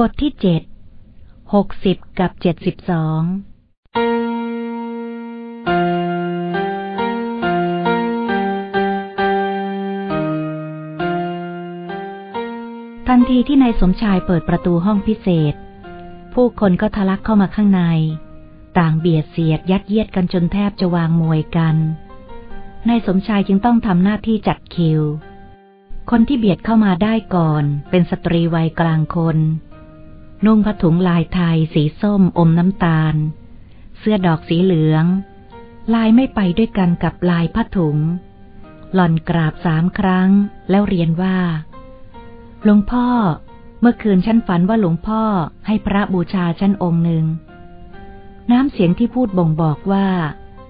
บทที่เจ็ด หกสิบกับเจ็ดสิบสองทันทีที่นายสมชายเปิดประตูห้องพิเศษ ผู้คนก็ทะลักเข้ามาข้างใน ต่างเบียดเสียดยัดเยียดกันจนแทบจะวางมวยกันนายสมชายจึงต้องทำหน้าที่จัดคิว คนที่เบียดเข้ามาได้ก่อน เป็นสตรีวัยกลางคน นุ่งผ้าถุงลายไทยสีส้มอมน้ำตาล เสื้อดอกสีเหลือง ลายไม่ไปด้วยกันกับลายผ้าถุง หล่อนกราบสามครั้งแล้วเรียนว่า หลวงพ่อ เมื่อคืนฉันฝันว่าหลวงพ่อให้พระบูชาฉันองค์หนึ่ง น้ำเสียงที่พูดบ่งบอกว่า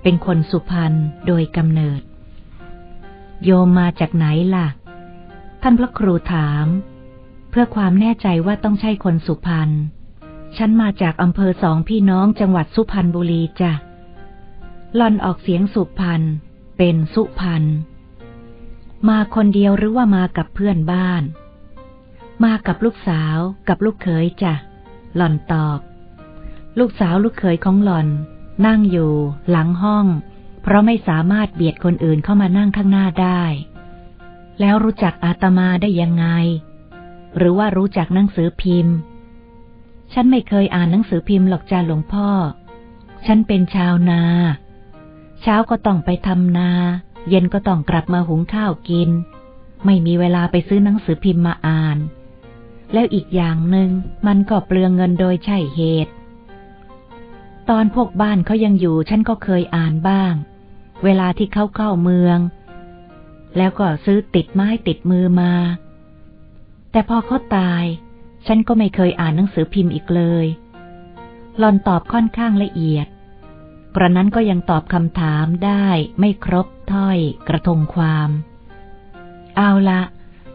เป็นคนสุพรรณโดยกำเนิด โยมมาจากไหนล่ะ ท่านพระครูถาม พื่อความแน่ใจว่าต้องใช่คนสุพรรณ ฉันมาจากอำเภอสองพี่น้องจังหวัดสุพรรณบุรีจ้ะหลอนออกเสียงสุพรรณเป็นสุพรรณ มาคนเดียวหรือว่ามากับเพื่อนบ้าน มากับลูกสาวกับลูกเขยจ้ะหล่อนตอบ ลูกสาวลูกเขยของหล่อน นั่งอยู่ หลังห้อง เพราะไม่สามารถเบียดคนอื่นเข้ามานั่งข้างหน้าได้ แล้วรู้จักอาตมาได้ยังไง หรือว่ารู้จักหนังสือพิมพ์ ฉันไม่เคยอ่านหนังสือพิมพ์หรอกจ้าหลวงพ่อ ฉันเป็นชาวนา เช้าก็ต้องไปทำนา เย็นก็ต้องกลับมาหุงข้าวกิน ไม่มีเวลาไปซื้อหนังสือพิมพ์มาอ่าน แล้วอีกอย่างหนึ่งมันก็เปลืองเงินโดยใช่เหตุ ตอนพวกบ้านเขายังอยู่ ฉันก็เคยอ่านบ้าง เวลาที่เขาเข้าเมือง แล้วก็ซื้อติดไม้ติดมือมา แต่พอเขาตาย ฉันก็ไม่เคยอ่านหนังสือพิมพ์อีกเลยหลอนตอบค่อนข้างละเอียด กระนั้นก็ยังตอบคำถามได้ไม่ครบถ้อยกระทงความ เอาละ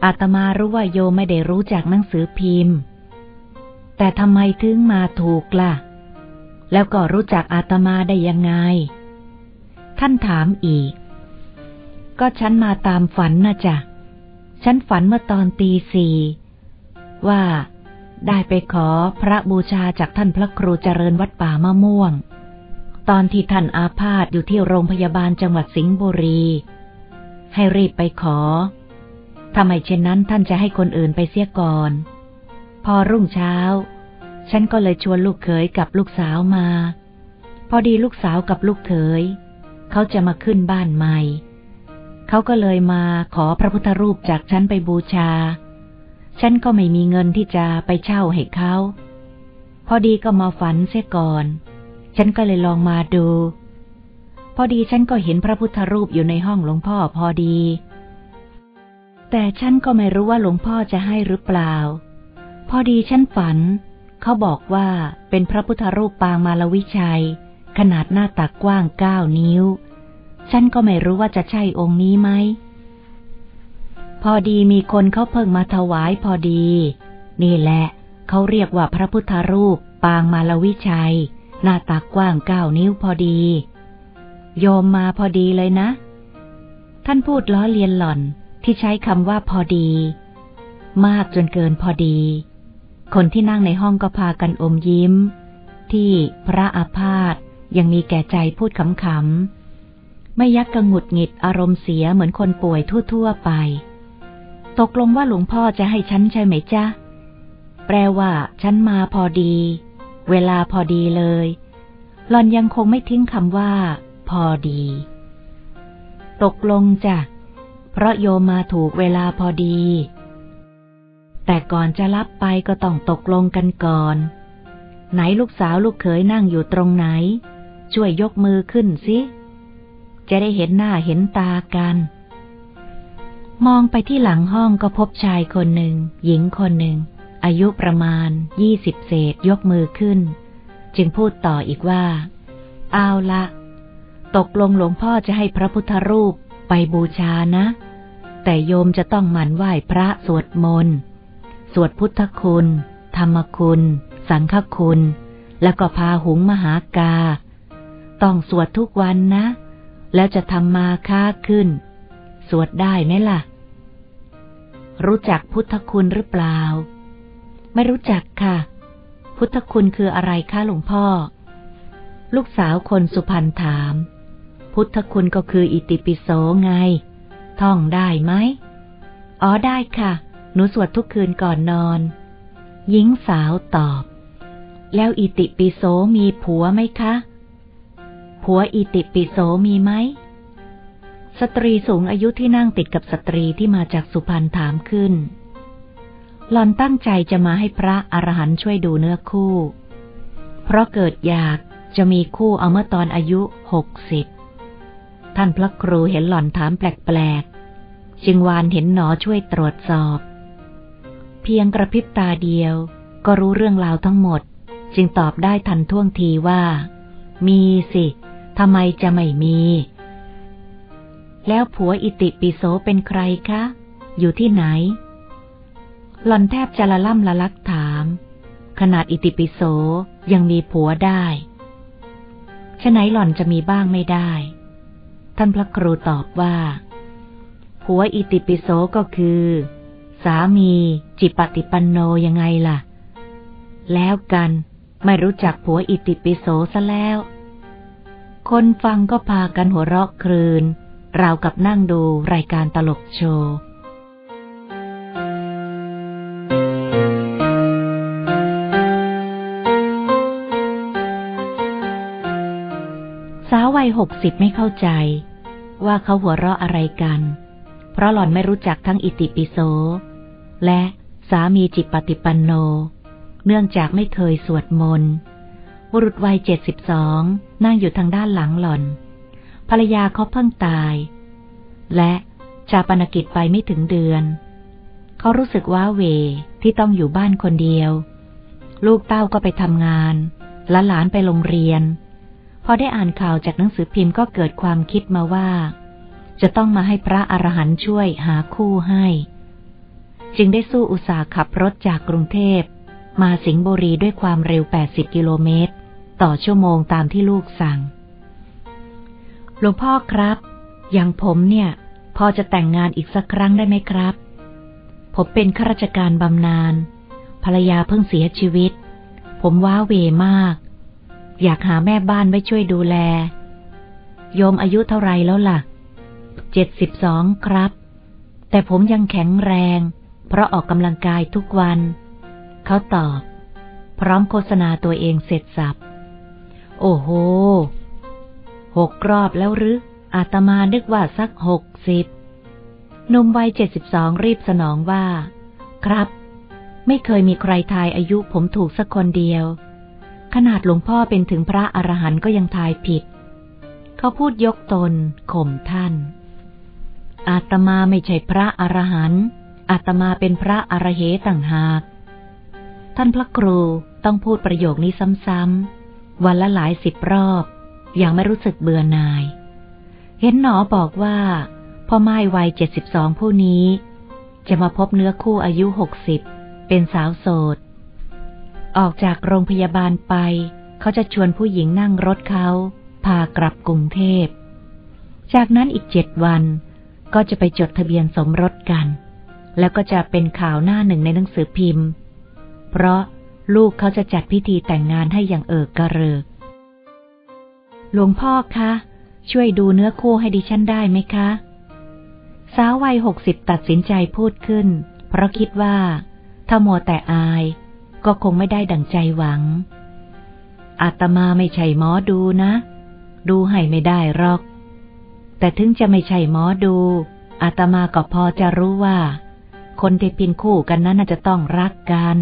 อาตมารู้ว่าโยไม่ได้รู้จักหนังสือพิมพ์ แต่ทำไมถึงมาถูกละ่ะ แล้วก็รู้จักอาตมาได้ยังไง ท่านถามอีก ก็ฉันมาตามฝันนะจ๊ะ ฉันฝันเมื่อตอนตีสี่ว่าได้ไปขอพระบูชาจากท่านพระครูเจริญวัดป่ามะม่วง ตอนที่ท่านอาพาธอยู่ที่โรงพยาบาลจังหวัดสิงห์บุรี ให้รีบไปขอทำไมเช่นนั้นท่านจะให้คนอื่นไปเสียก่อน พอรุ่งเช้า ฉันก็เลยชวนลูกเขยกับลูกสาวมา พอดีลูกสาวกับลูกเขย เขาจะมาขึ้นบ้านใหม่ เขาก็เลยมาขอพระพุทธรูปจากฉันไปบูชา ฉันก็ไม่มีเงินที่จะไปเช่าให้เขา พอดีก็มาฝันเสียก่อน ฉันก็เลยลองมาดู พอดีฉันก็เห็นพระพุทธรูปอยู่ในห้องหลวงพ่อพอดี แต่ฉันก็ไม่รู้ว่าหลวงพ่อจะให้หรือเปล่า พอดีฉันฝัน เขาบอกว่าเป็นพระพุทธรูปปางมาลวิชัย ขนาดหน้าตักกว้างเก้านิ้ว ฉันก็ไม่รู้ว่าจะใช่องค์นี้ไหม พอดีมีคนเขาเพิ่งมาถวายพอดี นี่แหละเขาเรียกว่าพระพุทธรูป ปางมาลวิชัย หน้าตากกว้างเก้านิ้วพอดี โยมมาพอดีเลยนะ ท่านพูดล้อเลียนหล่อนที่ใช้คำว่าพอดี มากจนเกินพอดี คนที่นั่งในห้องก็พากันอมยิ้ม ที่พระอาพาธยังมีแก่ใจพูดขำๆ ไม่ยักกระงุดหงิดอารมณ์เสียเหมือนคนป่วยทั่ว ๆ ไป ตกลงว่าหลวงพ่อจะให้ฉันใช่ไหมจ๊ะ แปลว่า ฉันมาพอดี เวลาพอดีเลย หลอนยังคงไม่ทิ้งคำว่า พอดี ตกลงจ้ะ เพราะโยมมาถูกเวลาพอดี แต่ก่อนจะรับไปก็ต้องตกลงกันก่อน ไหนลูกสาวลูกเขยนั่งอยู่ตรงไหน ช่วยยกมือขึ้นสิ จะได้เห็นหน้าเห็นตากัน มองไปที่หลังห้องก็พบชายคนหนึ่ง หญิงคนหนึ่ง อายุประมาณยี่สิบเศษยกมือขึ้น จึงพูดต่ออีกว่า เอาละ ตกลงหลวงพ่อจะให้พระพุทธรูปไปบูชานะ แต่โยมจะต้องหมั่นไหว้พระสวดมนต์ สวดพุทธคุณ ธรรมคุณ สังฆคุณ แล้วก็พาหุงมหากา ต้องสวดทุกวันนะ แล้วจะทำมาค้าขึ้น สวดได้ไหมล่ะ รู้จักพุทธคุณหรือเปล่าไมไม่รู้จักค่ะ พุทธคุณคืออะไรคะหลวงพ่อ ลูกสาวคนสุพรรณถาม พุทธคุณก็คืออิติปิโสไง ท่องได้ไหม อ๋อได้ค่ะ หนูสวดทุกคืนก่อนนอน หญิงสาวตอบ แล้วอิติปิโสมีผัวไหมคะ ผัวอิติปิโสมีไหม สตรีสูงอายุที่นั่งติดกับสตรีที่มาจากสุพรรณถามขึ้น หลอนตั้งใจจะมาให้พระอรหันต์ช่วยดูเนื้อคู่ เพราะเกิดอยากจะมีคู่เอาเมื่อตอนอายุหกสิบ ท่านพระครูเห็นหล่อนถามแปลกๆ จึงวานเห็นหนอช่วยตรวจสอบ เพียงกระพริบตาเดียวก็รู้เรื่องราวทั้งหมด จึงตอบได้ทันท่วงทีว่า มีสิ ทำไมจะไม่มี แล้วผัวอิติปิโสเป็นใครคะ อยู่ที่ไหน หล่อนแทบจะละล่ำละลักถาม ขนาดอิติปิโสยังมีผัวได้ฉะไหนหล่อนจะมีบ้างไม่ได้ ท่านพระครูตอบว่า ผัวอิติปิโสก็คือ สามีจิปฏิปันโนยังไงล่ะ แล้วกันไม่รู้จักผัวอิติปิโสซะแล้ว คนฟังก็พากันหัวเราะครืน ราวกับนั่งดูรายการตลกโชว์สาววัยหกสิบไม่เข้าใจ ว่าเขาหัวเราะอะไรกัน เพราะหล่อนไม่รู้จักทั้งอิติปิโส และสามีจิตปฏิปันโน เนื่องจากไม่เคยสวดมนต์ บุรุษวัยเจ็ดสิบสองนั่งอยู่ทางด้านหลังหล่อน ภรรยาเขาเพิ่งตาย และชาปนกิจไปไม่ถึงเดือน เขารู้สึกว่าเวที่ต้องอยู่บ้านคนเดียว ลูกเต้าก็ไปทำงานและหลานไปโรงเรียน พอได้อ่านข่าวจากหนังสือพิมพ์ก็เกิดความคิดมาว่า จะต้องมาให้พระอรหันต์ช่วยหาคู่ให้ จึงได้สู้อุตสาห์ขับรถจากกรุงเทพมาสิงห์บุรีด้วยความเร็ว 80 กิโลเมตร ต่อชั่วโมงตามที่ลูกสั่ง หลวงพ่อครับ อย่างผมเนี่ย พอจะแต่งงานอีกสักครั้งได้ไหมครับ ผมเป็นข้าราชการบำนาญ ภรรยาเพิ่งเสียชีวิต ผมว้าเวมาก อยากหาแม่บ้านไว้ช่วยดูแล โยมอายุเท่าไรแล้วล่ะ เจ็ดสิบสองครับ แต่ผมยังแข็งแรง เพราะออกกำลังกายทุกวัน เขาตอบพร้อมโฆษณาตัวเองเสร็จสับ โอ้โหหกรอบแล้วหรือ อาตมานึกว่าสักหกสิบนมวัยเจ็ดสิบสองรีบสนองว่า ครับ ไม่เคยมีใครทายอายุผมถูกสักคนเดียว ขนาดหลวงพ่อเป็นถึงพระอรหันต์ก็ยังทายผิด เขาพูดยกตนข่มท่าน อาตมาไม่ใช่พระอรหันต์อาตมาเป็นพระอรเหต่างหาก ท่านพระครูต้องพูดประโยคนี้ซ้ำๆ วันละหลายสิบรอบย่างไม่รู้สึกเบื่อนาย เห็นหนอบอกว่า พ่อไม้วัยเจ็ดสิบสองผู้นี้ จะมาพบเนื้อคู่อายุหกสิบเป็นสาวโสด ออกจากโรงพยาบาลไป เขาจะชวนผู้หญิงนั่งรถเขา พากลับกรุงเทพ จากนั้นอีกเจ็ดวันก็จะไปจดทะเบียนสมรสกัน แล้วก็จะเป็นข่าวหน้าหนึ่งในหนังสือพิมพ์ เพราะ ลูกเขาจะจัดพิธีแต่งงานให้อย่างเอิกกระเริก หลวงพ่อคะ ช่วยดูเนื้อคู่ให้ดิฉันได้ไหมคะ สาววัยหกสิบตัดสินใจพูดขึ้น เพราะคิดว่า ถ้ามัวแต่อาย ก็คงไม่ได้ดั่งใจหวัง อาตมาไม่ใช่หมอดูนะ ดูให้ไม่ได้หรอก แต่ถึงจะไม่ใช่หมอดู อาตมาก็พอจะรู้ว่า คนที่เป็นคู่กันนั้นจะต้องรักกัน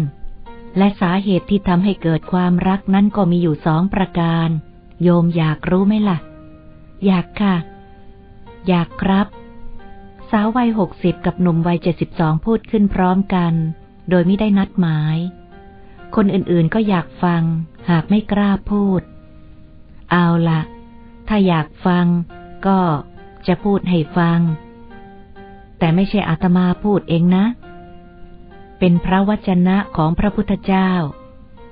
และสาเหตุที่ทำให้เกิดความรักนั้นก็มีอยู่สองประการ โยมอยากรู้ไหมล่ะ อยากค่ะ อยากครับ สาววัยหกสิบกับหนุ่มวัยเจ็ดสิบสองพูดขึ้นพร้อมกัน โดยไม่ได้นัดหมาย คนอื่นๆก็อยากฟัง หากไม่กล้าพูด เอาล่ะ ถ้าอยากฟัง ก็จะพูดให้ฟัง แต่ไม่ใช่อาตมาพูดเองนะ เป็นพระวจนะของพระพุทธเจ้า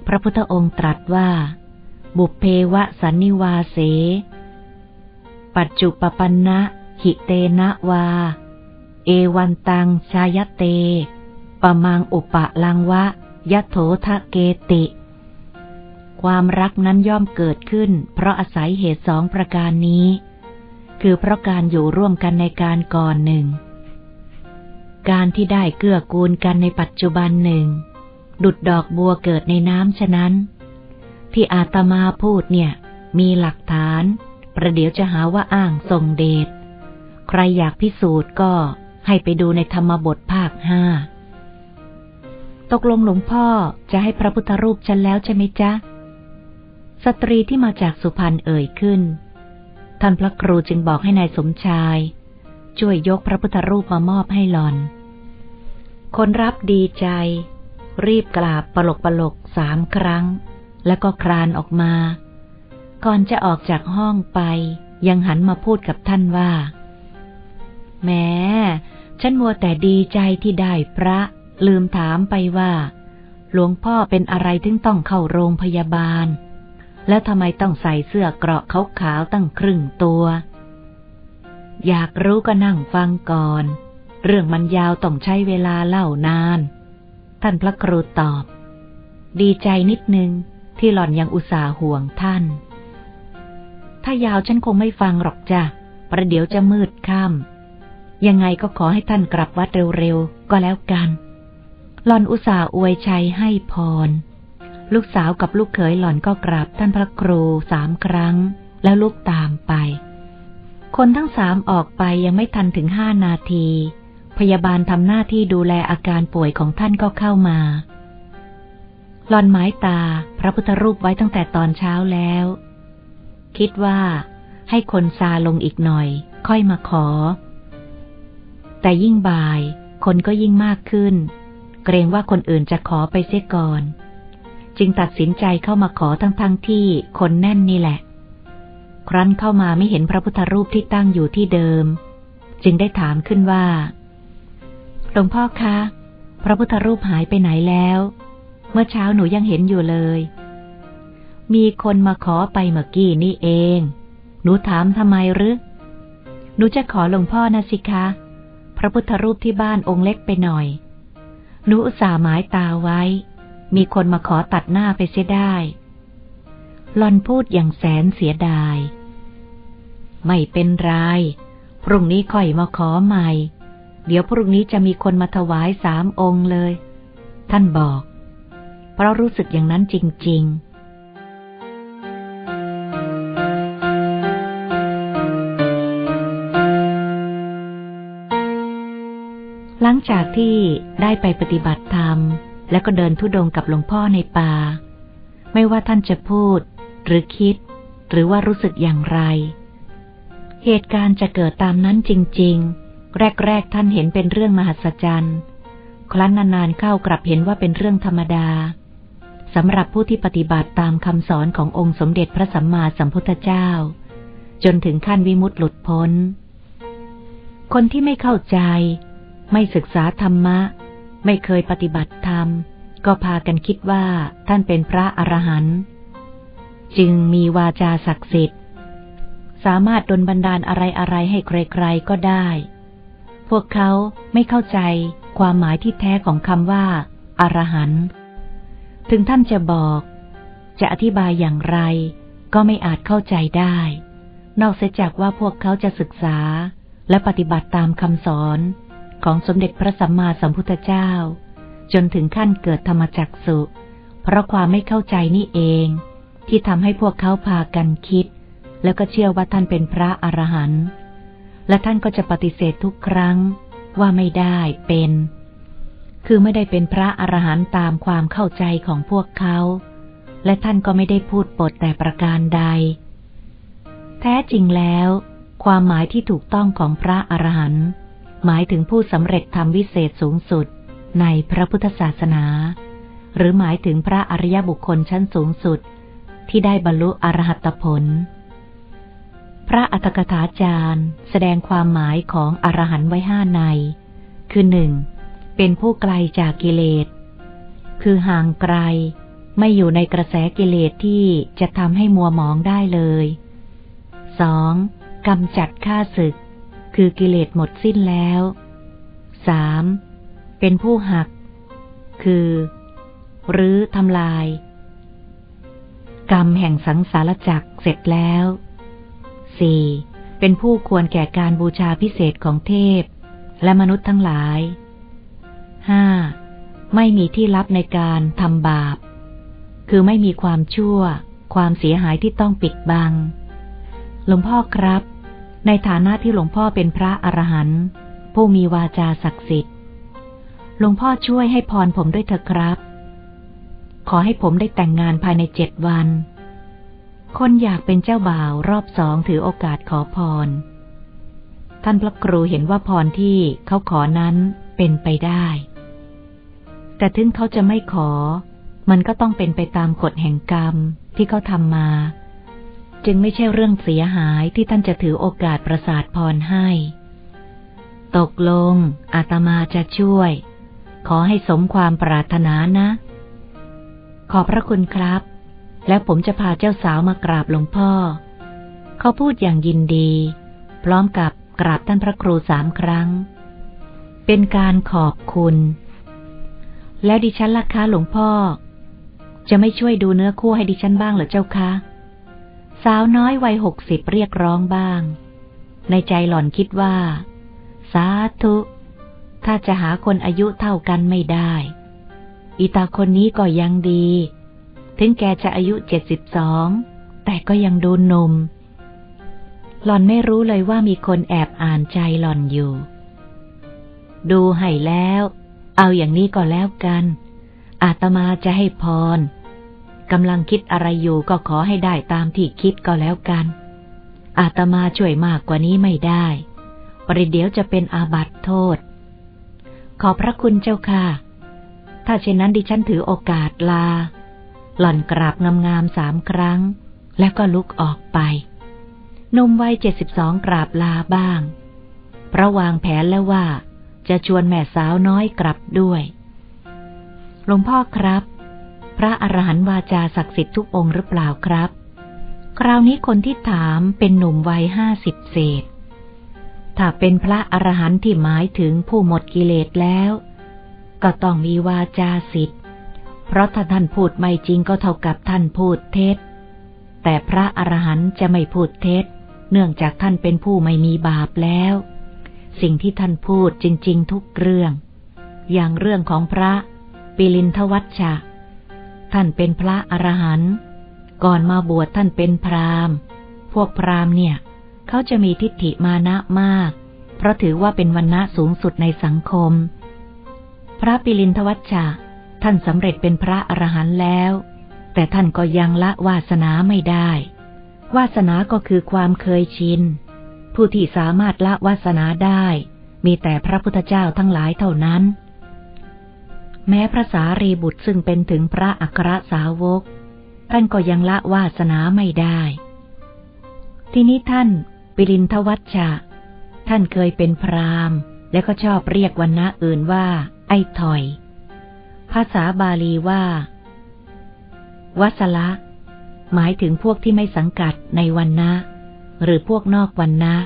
พระพุทธองค์ตรัสว่า บุพเพวสันนิวาเส ปัจจุปปันนะหิเตนะวา เอวันตังชายเต ปมังอุปะลังวะยะโถทะเกติ ความรักนั้นย่อมเกิดขึ้น เพราะอาศัยเหตุสองประการนี้ คือเพราะการอยู่ร่วมกันในการก่อนหนึ่ง การที่ได้เกื้อกูลกันในปัจจุบันหนึ่ง ดุดดอกบัวเกิดในน้ำฉะนั้น ที่อาตมาพูดเนี่ย มีหลักฐาน ประเดี๋ยวจะหาว่าอ้างทรงเดช ใครอยากพิสูจน์ก็ให้ไปดูในธรรมบทภาคห้า ตกลงหลวงพ่อจะให้พระพุทธรูปฉันแล้วใช่ไหมจ๊ะ สตรีที่มาจากสุพรรณเอ่ยขึ้น ท่านพระครูจึงบอกให้ในายสมชาย ช่วยยกพระพุทธรูปมามอบให้หลอน คนรับดีใจ รีบกราบปลกปลกสามครั้ง แล้วก็ครานออกมา ก่อนจะออกจากห้องไป ยังหันมาพูดกับท่านว่า แม้ฉันมัวแต่ดีใจที่ได้พระ ลืมถามไปว่า หลวงพ่อเป็นอะไรถึงต้องเข้าโรงพยาบาล แล้วทำไมต้องใส่เสื้อเกราะขาวๆตั้งครึ่งตัว อยากรู้ก็นั่งฟังก่อน เรื่องมันยาวต้องใช้เวลาเล่านาน ท่านพระครูตอบ ดีใจนิดนึง ที่หล่อนยังอุตส่าห์ห่วงท่าน ถ้ายาวฉันคงไม่ฟังหรอกจ้ะ ประเดี๋ยวจะมืดค่ำยังไงก็ขอให้ท่านกลับวัดเร็วๆ ก็แล้วกัน หล่อนอุตส่าห์อวยชัยให้พร ลูกสาวกับลูกเขยหล่อนก็กราบท่านพระครูสามครั้ง แล้วลุกตามไป คนทั้งสามออกไปยังไม่ทันถึงห้านาที พยาบาลทำหน้าที่ดูแลอาการป่วยของท่านก็เข้ามา หลอนไม้ตาพระพุทธรูปไว้ตั้งแต่ตอนเช้าแล้ว คิดว่าให้คนซาลงอีกหน่อย ค่อยมาขอ แต่ยิ่งบ่าย คนก็ยิ่งมากขึ้น เกรงว่าคนอื่นจะขอไปเสียก่อน จึงตัดสินใจเข้ามาขอทั้งๆทที่คนแน่นนี่แหละ ครั้นเข้ามาไม่เห็นพระพุทธรูปที่ตั้งอยู่ที่เดิม จึงได้ถามขึ้นว่า หลวงพ่อคะ พระพุทธรูปหายไปไหนแล้ว เมื่อเช้าหนูยังเห็นอยู่เลย มีคนมาขอไปเมื่อกี้นี่เอง หนูถามทำไมหรือ หนูจะขอหลวงพ่อนะสิคะ พระพุทธรูปที่บ้านองค์เล็กไปหน่อย หนูอุตส่าห์หมายตาไว้ มีคนมาขอตัดหน้าไปเสียได้หลอนพูดอย่างแสนเสียดาย ไม่เป็นไร พรุ่งนี้ค่อยมาขอใหม่ เดี๋ยวพรุ่งนี้จะมีคนมาถวายสามองค์เลย ท่านบอก เพราะรู้สึกอย่างนั้นจริง ๆหลังจากที่ได้ไปปฏิบัติธรรม และก็เดินทุดงกับหลวงพ่อในป่า ไม่ว่าท่านจะพูด หรือคิด หรือว่ารู้สึกอย่างไร เหตุการณ์จะเกิดตามนั้นจริง ๆ แรก ๆ ท่านเห็นเป็นเรื่องมหัศจรรย์ ครั้นนานๆเข้ากลับเห็นว่าเป็นเรื่องธรรมดาสำหรับผู้ที่ปฏิบัติตามคำสอนขององค์สมเด็จพระสัมมาสัมพุทธเจ้า จนถึงขั้นวิมุตติหลุดพ้น คนที่ไม่เข้าใจ ไม่ศึกษาธรรมะ ไม่เคยปฏิบัติธรรม ก็พากันคิดว่าท่านเป็นพระอรหันต์จึงมีวาจาศักดิ์สิทธิ์ สามารถดลบันดาลอะไรอะไรให้ใครๆก็ได้ พวกเขาไม่เข้าใจความหมายที่แท้ของคำว่าอรหันต์ถึงท่านจะบอก จะอธิบายอย่างไร ก็ไม่อาจเข้าใจได้ นอกเสียจากว่าพวกเขาจะศึกษาและปฏิบัติตามคำสอนของสมเด็จพระสัมมาสัมพุทธเจ้า จนถึงขั้นเกิดธรรมจักสุ เพราะความไม่เข้าใจนี่เอง ที่ทำให้พวกเขาพากันคิด แล้วก็เชื่อว่าท่านเป็นพระอรหันต์ และท่านก็จะปฏิเสธทุกครั้งว่าไม่ได้เป็น คือไม่ได้เป็นพระอรหันต์ตามความเข้าใจของพวกเขา และท่านก็ไม่ได้พูดปดแต่ประการใด แท้จริงแล้ว ความหมายที่ถูกต้องของพระอรหันต์หมายถึงผู้สำเร็จธรรมวิเศษสูงสุดในพระพุทธศาสนา หรือหมายถึงพระอริยบุคคลชั้นสูงสุด ที่ได้บรรลุอรหัตผล พระอัตถกถาจารย์ แสดงความหมายของอรหันต์ไว้ห้าใน คือหนึ่งเป็นผู้ไกลจากกิเลส คือห่างไกล ไม่อยู่ในกระแสกิเลสที่จะทำให้มัวหมองได้เลยสองกำจัดข้าศึก คือกิเลสหมดสิ้นแล้วสามเป็นผู้หัก คือหรือทำลาย กรรมแห่งสังสารจักรเสร็จแล้ว 4. เป็นผู้ควรแก่การบูชาพิเศษของเทพ และมนุษย์ทั้งหลาย 5. ไม่มีที่ลับในการทำบาป คือไม่มีความชั่ว ความเสียหายที่ต้องปิดบัง หลวงพ่อครับ ในฐานะที่หลวงพ่อเป็นพระอรหันต์ผู้มีวาจาศักดิ์สิทธิ์ หลวงพ่อช่วยให้พรผมด้วยเถอะครับ ขอให้ผมได้แต่งงานภายในเจ็ดวัน คนอยากเป็นเจ้าบ่าวรอบสองถือโอกาสขอพร ท่านพระครูเห็นว่าพรที่เขาขอนั้นเป็นไปได้ แต่ถึงเขาจะไม่ขอ มันก็ต้องเป็นไปตามกฎแห่งกรรมที่เขาทำมา จึงไม่ใช่เรื่องเสียหายที่ท่านจะถือโอกาสประสาทพรให้ ตกลง อาตมาจะช่วย ขอให้สมความปรารถนานะ ขอบพระคุณครับ แล้วผมจะพาเจ้าสาวมากราบหลวงพ่อ เขาพูดอย่างยินดี พร้อมกับกราบท่านพระครูสามครั้ง เป็นการขอบคุณ แล้วดิฉันล่ะคะหลวงพ่อ จะไม่ช่วยดูเนื้อคู่ให้ดิฉันบ้างเหรอเจ้าคะ สาวน้อยวัยหกสิบเรียกร้องบ้าง ในใจหล่อนคิดว่า สาธุ ถ้าจะหาคนอายุเท่ากันไม่ได้ อีตาคนนี้ก็ยังดี ถึงแกจะอายุเจ็ดสิบสองแต่ก็ยังดูนม หล่อนไม่รู้เลยว่ามีคนแอบอ่านใจหล่อนอยู่ ดูให้แล้ว เอาอย่างนี้ก็แล้วกัน อาตมาจะให้พรกำลังคิดอะไรอยู่ก็ขอให้ได้ตามที่คิดก็แล้วกัน อาตมาช่วยมากกว่านี้ไม่ได้ ปริเดี๋ยวจะเป็นอาบัติโทษ ขอพระคุณเจ้าค่ะ ถ้าเช่นนั้นดิฉันถือโอกาสลา หล่อนกราบงามๆสามครั้ง แล้วก็ลุกออกไปหนุ่มวัยเจ็ดสิบสองกราบลาบ้าง เพราะวางแผนแล้วว่า จะชวนแม่สาวน้อยกลับด้วย หลวงพ่อครับ พระอรหันต์วาจาศักดิ์สิทธิ์ทุกองค์หรือเปล่าครับ คราวนี้คนที่ถามเป็นหนุ่มวัยห้าสิบเศษ ถ้าเป็นพระอรหันต์ที่หมายถึงผู้หมดกิเลสแล้ว ก็ต้องมีวาจาสิทธิ์ เพราะถ้าท่านพูดไม่จริงก็เท่ากับท่านพูดเท็จ แต่พระอรหันต์จะไม่พูดเท็จ เนื่องจากท่านเป็นผู้ไม่มีบาปแล้ว สิ่งที่ท่านพูดจริง ๆ ทุกเรื่อง อย่างเรื่องของพระปิลินทวัชชะ ท่านเป็นพระอรหันต์ก่อนมาบวชท่านเป็นพราหมณ์ พวกพราหมณ์เนี่ย เขาจะมีทิฏฐิมานะมาก เพราะถือว่าเป็นวันณะสูงสุดในสังคม พระปิลินทวัชชะ ท่านสำเร็จเป็นพระอรหันต์แล้ว แต่ท่านก็ยังละวาสนาไม่ได้ วาสนาก็คือความเคยชิน ผู้ที่สามารถละวาสนาได้ มีแต่พระพุทธเจ้าทั้งหลายเท่านั้น แม้พระสารีบุตรซึ่งเป็นถึงพระอัครสาวก ท่านก็ยังละวาสนาไม่ได้ ทีนี้ท่านปิรินทวัชชะ ท่านเคยเป็นพราหมณ์ และก็ชอบเรียกวันณะอื่นว่า ไอ้ถอย ภาษาบาลีว่า วัสละ หมายถึงพวกที่ไม่สังกัดในวันนะ หรือพวกนอกวันนะ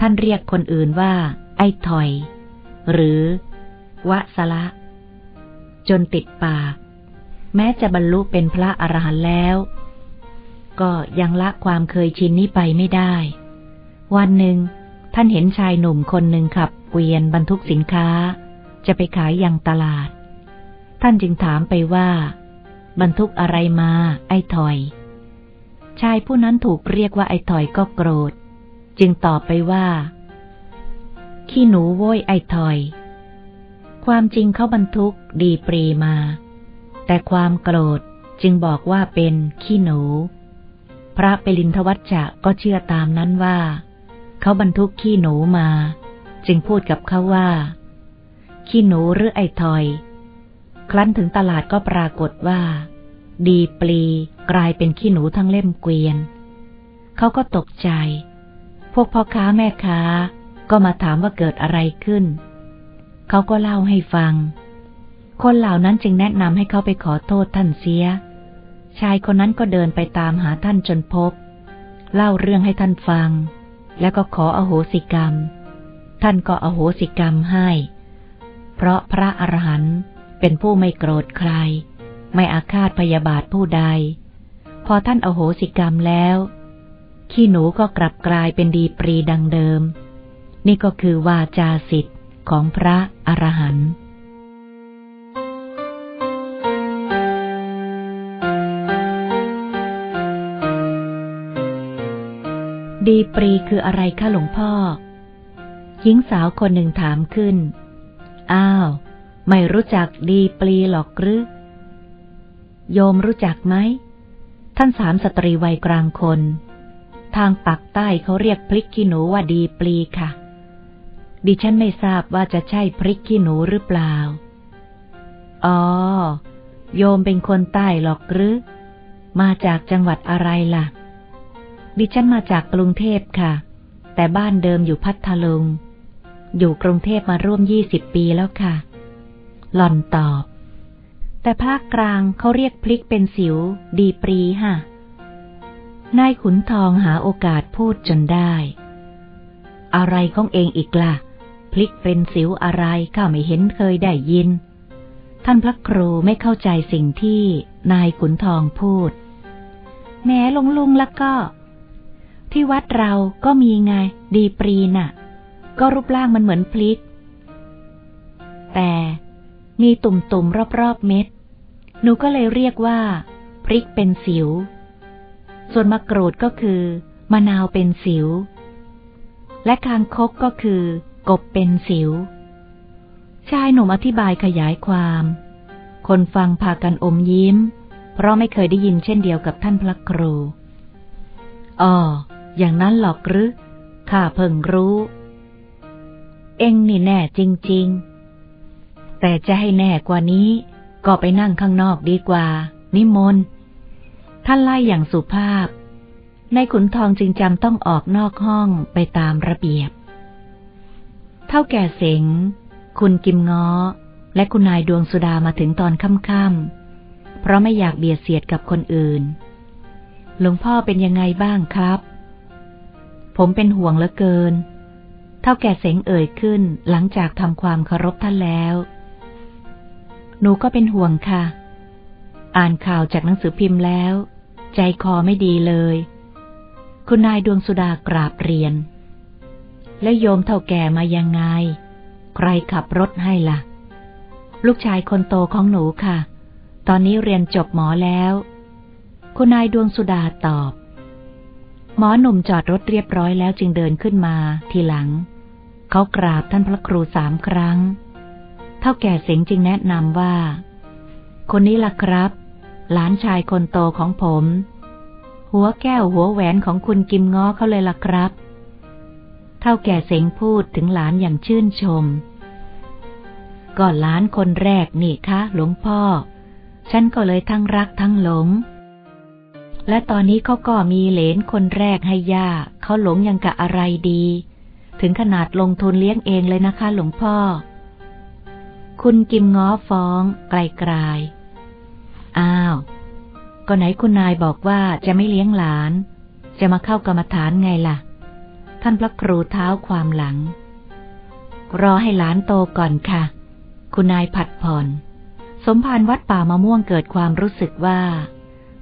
ท่านเรียกคนอื่นว่า ไอ้ถอย หรือวสละ จนติดปาก แม้จะบรรลุเป็นพระอรหันต์แล้ว ก็ยังละความเคยชินนี้ไปไม่ได้ วันหนึ่ง ท่านเห็นชายหนุ่มคนหนึ่งขับเกวียนบรรทุกสินค้า จะไปขายยังตลาด ท่านจึงถามไปว่า บรรทุกอะไรมา ไอ้ถอย ชายผู้นั้นถูกเรียกว่าไอ้ถอยก็โกรธ จึงตอบไปว่า ขี้หนูโว้ยไอ้ถอย ความจริงเขาบรรทุกดีปรีมา แต่ความโกรธจึงบอกว่าเป็นขี้หนู พระเปรินทวัชชะก็เชื่อตามนั้นว่า เขาบรรทุกขี้หนูมา จึงพูดกับเขาว่า ขี้หนูหรือไอ้ถอย ครั้นถึงตลาดก็ปรากฏว่า ดีปลีกลายเป็นขี้หนูทั้งเล่มเกวียน เขาก็ตกใจ พวกพ่อค้าแม่ค้าก็มาถามว่าเกิดอะไรขึ้น เขาก็เล่าให้ฟัง คนเหล่านั้นจึงแนะนำให้เขาไปขอโทษท่านเสีย ชายคนนั้นก็เดินไปตามหาท่านจนพบ เล่าเรื่องให้ท่านฟัง แล้วก็ขออโหสิกรรม ท่านก็อโหสิกรรมให้ เพราะพระอรหันต์ เป็นผู้ไม่โกรธใคร ไม่อาฆาตพยาบาทผู้ใด พอท่านอโหสิกรรมแล้ว ขี้หนูก็กลับกลายเป็นดีปรีดังเดิม นี่ก็คือวาจาสิทธิ์ของพระอรหันต์ดีปรีคืออะไรคะหลวงพ่อ หญิงสาวคนหนึ่งถามขึ้น อ้าว ไม่รู้จักดีปรีหรอกหรือ โยมรู้จักไหม ท่านสามสตรีวัยกลางคน ทางปักใต้เขาเรียกพริกขี้หนูว่าดีปลีค่ะ ดิฉันไม่ทราบว่าจะใช่พริกขี้หนูหรือเปล่า อ๋อ โยมเป็นคนใต้หรอกหรือ มาจากจังหวัดอะไรล่ะ ดิฉันมาจากกรุงเทพค่ะ แต่บ้านเดิมอยู่พัทลุง อยู่กรุงเทพมาร่วมยี่สิบปีแล้วค่ะ หล่อนตอบ แต่ภาคกลางเขาเรียกพลิกเป็นสิว ดีปรีฮะนายขุนทองหาโอกาสพูดจนได้ อะไรของเองอีกละ่ะ พลิกเป็นสิวอะไรข้าไม่เห็นเคยได้ยิน ท่านพระครูไม่เข้าใจสิ่งที่นายขุนทองพูด แม้ลงลุงแล้วก็ ที่วัดเราก็มีไง ดีปรีน่ะ ก็รูปร่างมันเหมือนพลิก แต่ มีตุ่มๆรอบๆเม็ด หนูก็เลยเรียกว่า พริกเป็นสิว ส่วนมะกรูดก็คือ มะนาวเป็นสิว และคางคกก็คือ กบเป็นสิว ชายหนุ่มอธิบายขยายความ คนฟังพากันอมยิ้ม เพราะไม่เคยได้ยินเช่นเดียวกับท่านพระครูอ๋ออย่างนั้นหรอกหรือข้าเพิ่งรู้ เอ็งนี่แน่จริง ๆ แต่จะให้แน่กว่านี้ ก็ไปนั่งข้างนอกดีกว่า นิมนต์ ท่านไล่อย่างสุภาพ ในขุนทองจึงจำต้องออกนอกห้องไปตามระเบียบ เท่าแก่เสง คุณกิมง้อ และคุณนายดวงสุดามาถึงตอนค่ำๆ เพราะไม่อยากเบียดเสียดกับคนอื่น หลวงพ่อเป็นยังไงบ้างครับ ผมเป็นห่วงเหลือเกิน เท่าแก่เสงเอ่ยขึ้นหลังจากทำความเคารพท่านแล้ว หนูก็เป็นห่วงค่ะ อ่านข่าวจากหนังสือพิมพ์แล้ว ใจคอไม่ดีเลย คุณนายดวงสุดากราบเรียน และโยมเท่าแก่มายังไง ใครขับรถให้ละ่ะ ลูกชายคนโตของหนูค่ะ ตอนนี้เรียนจบหมอแล้ว คุณนายดวงสุดาตอบ หมอหนุ่มจอดรถเรียบร้อยแล้วจึงเดินขึ้นมาทีหลัง เขากราบท่านพระครูสามครั้ง เท่าแก่เสงจึงแนะนำว่า คนนี้ล่ะครับ หลานชายคนโตของผม หัวแก้วหัวแหวนของคุณกิมง้อเขาเลยล่ะครับ เท่าแก่เสงพูดถึงหลานอย่างชื่นชมก็หลานคนแรกนี่คะหลวงพ่อ ฉันก็เลยทั้งรักทั้งหลง และตอนนี้เขาก็มีเหลนคนแรกให้ย่าเขาหลงยังกะอะไรดี ถึงขนาดลงทุนเลี้ยงเองเลยนะคะหลวงพ่อ คุณกิมง้อฟ้องไกลๆอ้าว ก็ไหนคุณนายบอกว่าจะไม่เลี้ยงหลาน จะมาเข้ากรรมฐานไงล่ะ ท่านพระครูเท้าความหลัง รอให้หลานโตก่อนค่ะ คุณนายผัดผ่อน สมภารวัดป่ามะม่วงเกิดความรู้สึกว่า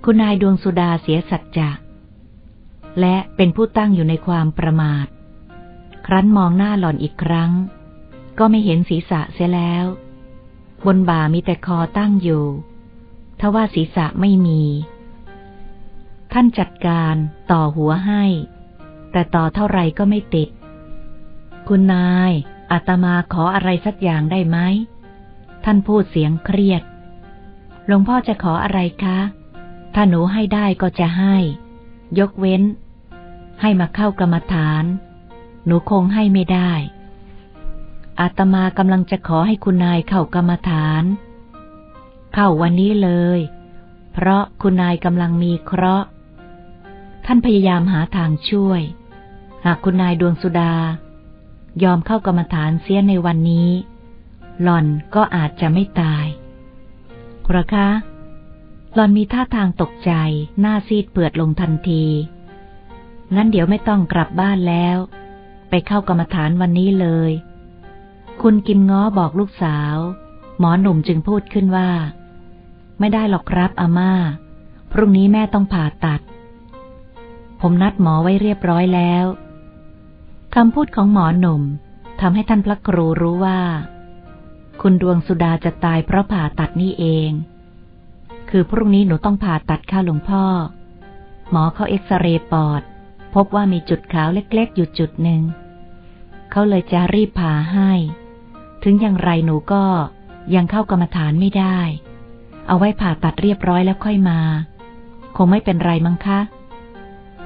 คุณนายดวงสุดาเสียสัจจะ และเป็นผู้ตั้งอยู่ในความประมาท ครั้นมองหน้าหล่อนอีกครั้ง ก็ไม่เห็นศีรษะเสียแล้ว บนบ่ามีแต่คอตั้งอยู่ ทว่าศีรษะไม่มี ท่านจัดการต่อหัวให้ แต่ต่อเท่าไรก็ไม่ติด คุณนายอาตมาขออะไรสักอย่างได้ไหม ท่านพูดเสียงเครียด หลวงพ่อจะขออะไรคะ ถ้าหนูให้ได้ก็จะให้ ยกเว้น ให้มาเข้ากรรมฐาน หนูคงให้ไม่ได้ อาตมากำลังจะขอให้คุณนายเข้ากรรมฐาน เข้าวันนี้เลย เพราะคุณนายกำลังมีเคราะห์ ท่านพยายามหาทางช่วย หากคุณนายดวงสุดา ยอมเข้ากรรมฐานเสียในวันนี้ หล่อนก็อาจจะไม่ตายหรอคะหลอนมีท่าทางตกใจ หน้าซีดเปือดลงทันที งั้นเดี๋ยวไม่ต้องกลับบ้านแล้ว ไปเข้ากรรมฐานวันนี้เลย คุณกิมง้อบอกลูกสาว หมอหนุ่มจึงพูดขึ้นว่า ไม่ได้หรอกครับอาม่า พรุ่งนี้แม่ต้องผ่าตัด ผมนัดหมอไว้เรียบร้อยแล้วคำพูดของหมอหนุ่มทำให้ท่านพระครูรู้ว่า คุณดวงสุดาจะตายเพราะผ่าตัดนี่เอง คือพรุ่งนี้หนูต้องผ่าตัดค่ะหลวงพ่อ หมอเขาเอ็กซเรย์ปอด พบว่ามีจุดขาวเล็กๆอยู่จุดหนึ่ง เขาเลยจะรีบผ่าให้ ถึงอย่างไรหนูก็ยังเข้ากรรมฐานไม่ได้ เอาไว้ผ่าตัดเรียบร้อยแล้วค่อยมา คงไม่เป็นไรมั้งคะ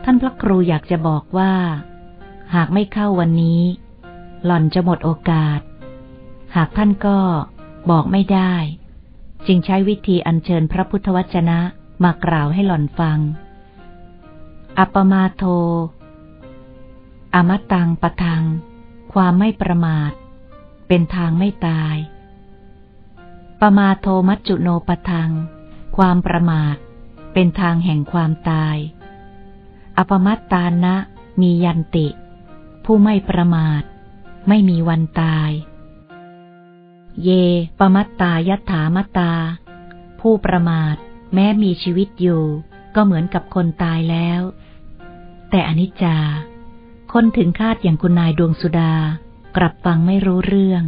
ท่านพระครูอยากจะบอกว่า หากไม่เข้าวันนี้ หล่อนจะหมดโอกาส หากท่านก็บอกไม่ได้ จึงใช้วิธีอัญเชิญพระพุทธวจนะมากล่าวให้หล่อนฟัง อัปมาโท อมตังปะทัง ความไม่ประมาท เป็นทางไม่ตาย ปมาโทมัจจุโนปทัง ความประมาท เป็นทางแห่งความตาย อปมัตตานะ มียันติ ผู้ไม่ประมาท ไม่มีวันตาย เย ปมัตตายัตถามตา ผู้ประมาท แม้มีชีวิตอยู่ ก็เหมือนกับคนตายแล้ว แต่อนิจจา คนถึงคาดอย่างคุณนายดวงสุดากลับฟังไม่รู้เรื่อง